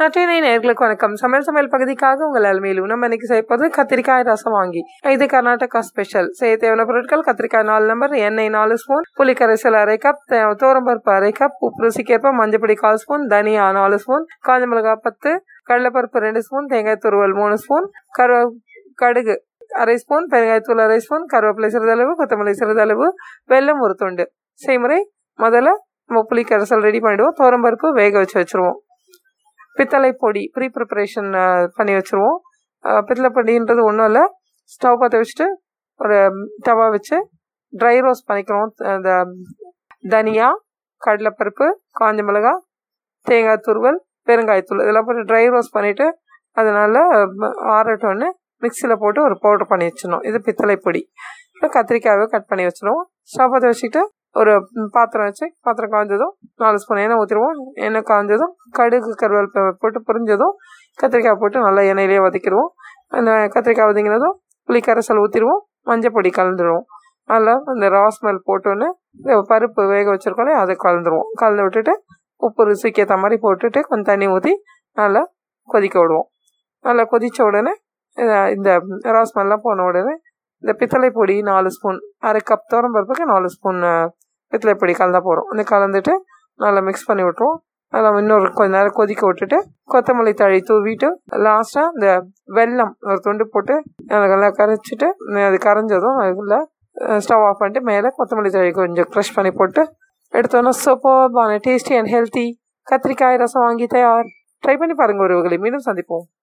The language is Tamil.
நற்றினை நேர்களுக்கு வணக்கம். சமையல் சமையல் பகுதிக்காக உங்கள் அலுமையிலும் நம்ம இன்னைக்கு செய்யப்போது கத்திரிக்காய் ரசம் வாங்கி. இது கர்நாடகா ஸ்பெஷல் செய்ய தேவையான பொருட்கள் கத்திரிக்காய் நாலு நம்பர் எண்ணெய் நாலு ஸ்பூன் புளிக்கரைசல் அரை கப் தோரம்பருப்பு அரை கப் உப்பு ருசிக்கேற்ப மஞ்சப்பொடி கால் ஸ்பூன் தனியா நாலு ஸ்பூன் காஞ்ச மிளகா பத்து கடலைப்பருப்பு ரெண்டு ஸ்பூன் தேங்காய் துருவல் மூணு ஸ்பூன் கருவ கடுகு அரை ஸ்பூன் பெருங்காயத்தூள் அரை ஸ்பூன் கருவேப்பிலை சிறிதளவு கொத்தமல்லி சிறிதளவு வெல்லம் ஒரு துண்டு. செய்முறை முதல்ல நம்ம புளி கரைசல் ரெடி பண்ணிடுவோம் தோரம்பருப்பு வேக வச்சு வச்சுருவோம். பித்தளை பொடி ப்ரீ ப்ரிப்பரேஷன் பண்ணி வச்சுருவோம். பித்தளை பொடின்றது ஒன்றும் இல்லை. ஸ்டவ் பற்ற வச்சுட்டு ஒரு தவா வச்சு ட்ரை ரோஸ்ட் பண்ணிக்கிறோம். இந்த தனியா கடலைப்பருப்பு காஞ்ச மிளகா தேங்காய் துருவல் பெருங்காயத்தூள் இதெல்லாம் போட்டு ட்ரை ரோஸ்ட் பண்ணிவிட்டு அதனால் ஆறட்டோன்னு மிக்சியில் போட்டு ஒரு பவுடர் பண்ணி வச்சிடணும். இது பித்தளை பொடி கத்திரிக்காயை கட் பண்ணி வச்சிடுவோம். ஸ்டவ் பற்ற வச்சுக்கிட்டு ஒரு பாத்திரம் வச்சு பாத்திரம் காய்ஞ்சதும் நாலு ஸ்பூன் எண்ணெய் ஊற்றிடுவோம் எண்ணெய் காய்ஞ்சதும் கடுகு கருவேப்பை போட்டு புரிஞ்சதும் கத்திரிக்காய் போட்டு நல்லா எண்ணெயிலேயே வதக்கிடுவோம். அந்த கத்திரிக்காய் வதங்கினதும் புளி கரைசல் ஊற்றிடுவோம் மஞ்சள் பொடி கலந்துடுவோம் அதில் அந்த ராஸ்மெல் போட்டோன்னு பருப்பு வேக வச்சுருக்கோன்னே அதை கலந்துருவோம். கலந்து விட்டுட்டு உப்பு ருசிக்கு ஏற்ற மாதிரி போட்டுட்டு கொஞ்சம் தண்ணி ஊற்றி நல்லா கொதிக்க விடுவோம். நல்லா கொதித்த உடனே இந்த ராஸ்மெல்லாம் போன உடனே இந்த பித்தளை பொடி நாலு ஸ்பூன் அரை கப் தோரம் பருப்புக்கு நாலு ஸ்பூன் பித்தளை பொடி கலந்தா போகிறோம் இந்த கலந்துட்டு நல்லா மிக்ஸ் பண்ணி விட்ருவோம் அதில் இன்னொரு கொஞ்ச நேரம் கொதிக்க விட்டுட்டு கொத்தமல்லி தழி தூவிட்டு லாஸ்ட்டாக இந்த வெல்லம் ஒரு துண்டு போட்டு நல்லா கரைச்சிட்டு அது கரைஞ்சதும் அதுக்குள்ள ஸ்டவ் ஆஃப் பண்ணிட்டு மேலே கொத்தமல்லி தழி கொஞ்சம் க்ரஷ் பண்ணி போட்டு எடுத்தோன்னா சூப்பர்பான டேஸ்டி அண்ட் ஹெல்த்தி கத்திரிக்காய் ரசம் வாங்கி தயார். ட்ரை பண்ணி பாருங்கள் ஒருவர்களை மீண்டும் சந்திப்போம்.